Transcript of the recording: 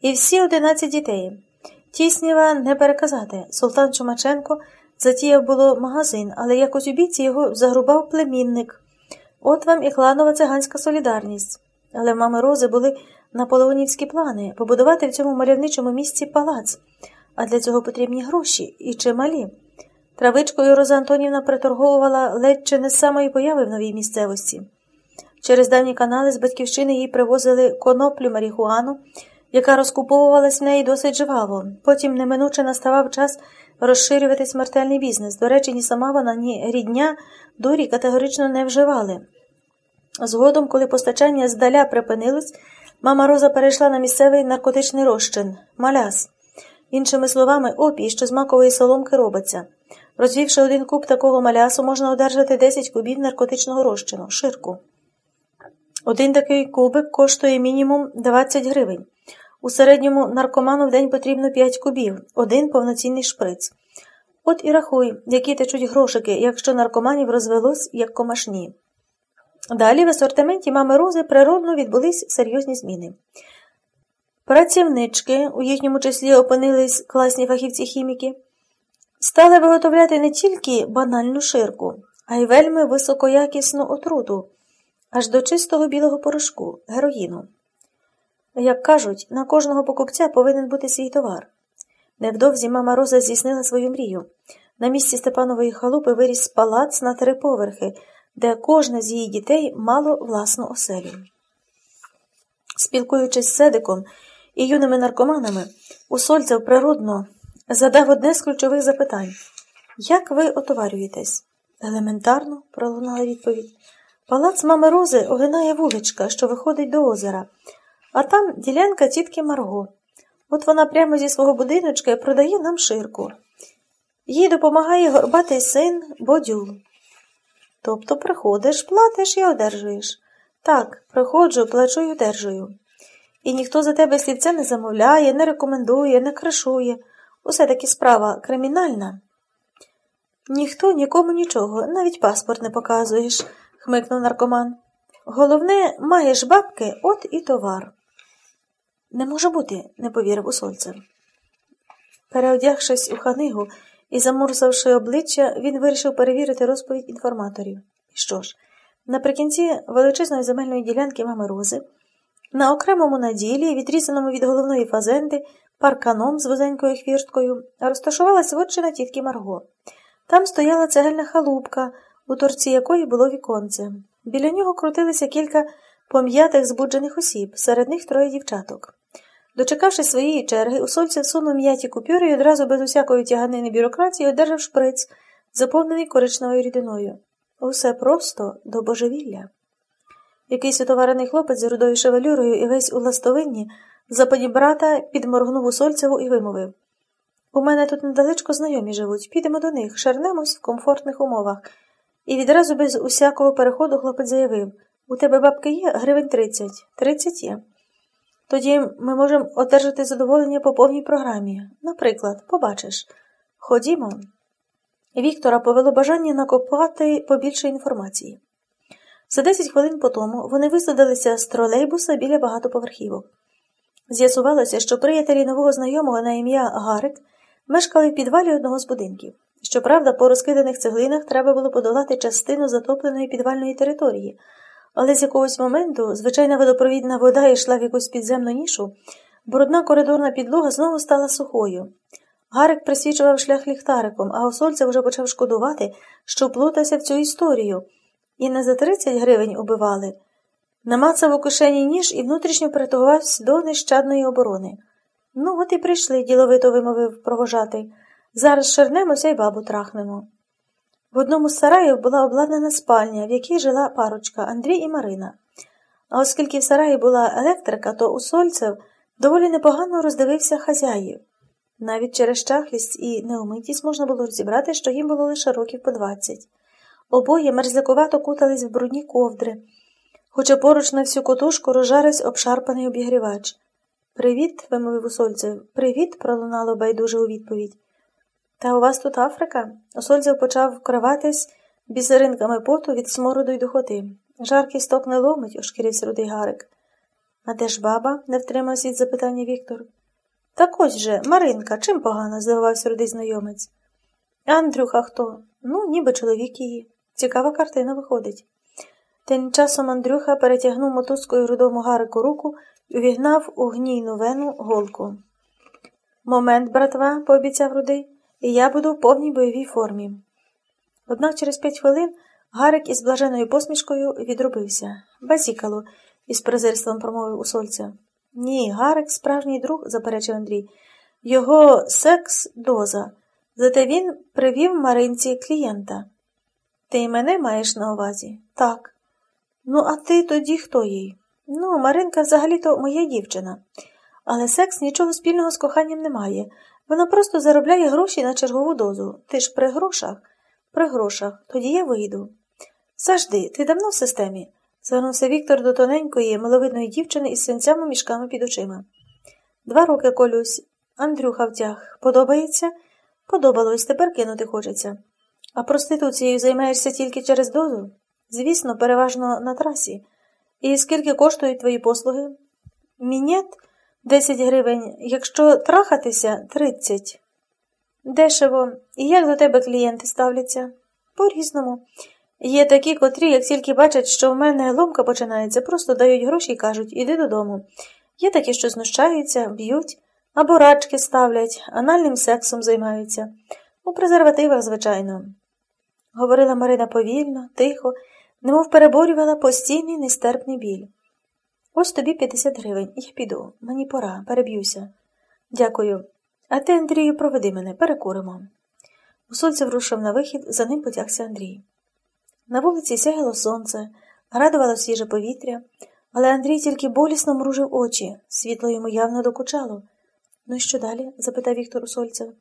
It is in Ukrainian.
і всі одинадцять дітей. Тісніва не переказати. Султан Чумаченко затіяв було магазин, але якось у бійці його загрубав племінник. От вам і кланова циганська солідарність. Але в мами Рози були наполеонівські плани побудувати в цьому мальовничому місці палац, а для цього потрібні гроші і чималі. Травичкою Роза Антонівна приторговувала ледь чи не з самої появи в новій місцевості. Через давні канали з батьківщини їй привозили коноплю марихуану, яка розкуповувалась в неї досить жваво. Потім неминуче наставав час розширювати смертельний бізнес. До речі, ні сама вона, ні рідня дурі категорично не вживали. Згодом, коли постачання здаля припинилось, мама Роза перейшла на місцевий наркотичний розчин маляс. Іншими словами, опій, що з макової соломки робиться. Розвівши один куб такого малясу, можна одержати 10 кубів наркотичного розчину, ширку. Один такий кубик коштує мінімум 20 гривень. У середньому наркоману в день потрібно 5 кубів, один повноцінний шприц. От і рахуй, які течуть грошики, якщо наркоманів розвелось як комашні. Далі в асортименті мами Рози природно відбулись серйозні зміни. Працівнички, у їхньому числі опинились класні фахівці-хіміки, стали виготовляти не тільки банальну ширку, а й вельми високоякісну отруту, аж до чистого білого порошку, героїну. Як кажуть, на кожного покупця повинен бути свій товар. Невдовзі мама Роза здійснила свою мрію. На місці Степанової халупи виріс палац на три поверхи, де кожна з її дітей мало власну оселю. Спілкуючись з Седиком і юними наркоманами, Усольцев природно задав одне з ключових запитань Як ви отоварюєтесь? Елементарно, пролунала відповідь. Палац мами Рози огинає вуличка, що виходить до озера, а там ділянка тітки Марго. От вона прямо зі свого будиночка продає нам ширку. Їй допомагає горбатий син Бодюл. Тобто приходиш, платиш і одержуєш. Так, приходжу, плачу і одержую. І ніхто за тебе слівця не замовляє, не рекомендує, не кришує. Усе таки справа кримінальна. Ніхто нікому нічого, навіть паспорт не показуєш, хмикнув наркоман. Головне, маєш бабки, от і товар. Не може бути, не повірив усольцев. Переодягшись у ханигу і замурзавши обличчя, він вирішив перевірити розповідь інформаторів. Що ж, наприкінці величезної земельної ділянки мами Рози, на окремому наділі, відрізаному від головної фазенди, парканом з вузенькою хвірткою, розташувалась вотчина тітки Марго. Там стояла цегельна халупка, у торці якої було віконце. Біля нього крутилися кілька пом'ятих збуджених осіб, серед них троє дівчаток. Дочекавши своєї черги, усольця всунув м'яті купюри і одразу без усякої тяганини бюрократії одержав шприц, заповнений коричневою рідиною. Усе просто до божевілля. Якийсь отоварений хлопець з рудою шевелюрою і весь у ластовинні западі брата підморгнув усольцеву і вимовив У мене тут недалечко знайомі живуть, підемо до них, шарнемось в комфортних умовах. І відразу без усякого переходу хлопець заявив У тебе бабки є гривень тридцять. Тридцять є. Тоді ми можемо одержати задоволення по повній програмі. Наприклад, побачиш. Ходімо. Віктора повело бажання накопати побільше інформації. За 10 хвилин по тому вони висадилися з тролейбуса біля багатоповерхівок. З'ясувалося, що приятелі нового знайомого на ім'я Гарик мешкали в підвалі одного з будинків. Щоправда, по розкиданих цеглинах треба було подолати частину затопленої підвальної території, але з якогось моменту звичайна водопровідна вода йшла в якусь підземну нішу, брудна коридорна підлога знову стала сухою. Гарик присвічував шлях ліхтариком, а Осольця вже почав шкодувати, що плутався в цю історію, і не за 30 гривень убивали. Намацав у кишені ніж і внутрішньо притагувався до нещадної оборони. Ну, от і прийшли, діловито вимовив провожатий. Зараз шернемося й бабу трахнемо. В одному з сараїв була обладнана спальня, в якій жила парочка Андрій і Марина. А оскільки в сараї була електрика, то у Сольцев доволі непогано роздивився хазяїв. Навіть через чахлість і неумитість можна було розібрати, що їм було лише років по двадцять. Обоє мерзлякувато кутались в брудні ковдри, хоча поруч на всю котушку розжарився обшарпаний обігрівач. Привіт, вимовив усольцев. Привіт, пролунало байдуже у відповідь. Та у вас тут Африка? Осольцев почав вкриватись бісеринками поту від смороду й духоти. Жаркий сток не ломить, ошкірився рудий Гарик. А де ж баба? не втримався від запитання Віктор. Так ось же, Маринка, чим погано? здивувався рудий знайомець. Андрюха хто? Ну, ніби чоловік її. Цікава картина виходить. Тим часом Андрюха перетягнув мотузкою рудому Гарику руку і увігнав у гнійну вену голку. Момент, братва, пообіцяв рудий, і я буду в повній бойовій формі. Однак через п'ять хвилин Гарик із блаженою посмішкою відробився. Базікало, із презирством промовив усольця. Ні, Гарик справжній друг, заперечив Андрій. Його секс доза. Зате він привів Маринці клієнта. Ти й мене маєш на увазі? Так. Ну, а ти тоді хто їй? Ну, Маринка взагалі-то моя дівчина. Але секс нічого спільного з коханням не має. Вона просто заробляє гроші на чергову дозу. Ти ж при грошах? При грошах. Тоді я вийду. Завжди, ти давно в системі? звернувся Віктор до тоненької, миловидної дівчини із синцями мішками під очима. Два роки колюсь. Андрюха втяг. Подобається? Подобалось, тепер кинути хочеться. А проституцією займаєшся тільки через дозу? Звісно, переважно на трасі. І скільки коштують твої послуги? Мінет 10 гривень, якщо трахатися 30. Дешево. І як до тебе клієнти ставляться? По різному. Є такі, котрі, як тільки бачать, що в мене ломка починається, просто дають гроші і кажуть іди додому. Є такі, що знущаються, б'ють, або рачки ставлять, анальним сексом займаються. У презервативах, звичайно. Говорила Марина повільно, тихо, немов переборювала постійний нестерпний біль. Ось тобі 50 гривень, я піду. Мені пора, переб'юся. Дякую. А ти, Андрію, проведи мене, перекуримо. Усольцев рушив на вихід, за ним потягся Андрій. На вулиці сягало сонце, радувало свіже повітря, але Андрій тільки болісно мружив очі, світло йому явно докучало. Ну і що далі? запитав Віктор Усольцев.